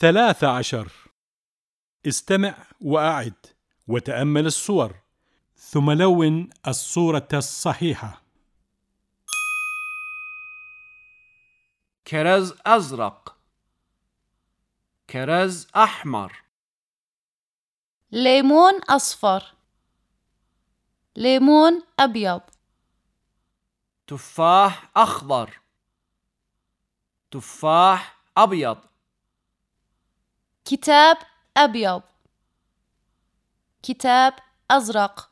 ثلاث عشر. استمع وأعد وتأمل الصور ثم لون الصورة الصحيحة. كرز أزرق. كرز أحمر. ليمون أصفر. ليمون أبيض. تفاح أخضر. تفاح أبيض. كتاب أبيض. كتاب أزرق.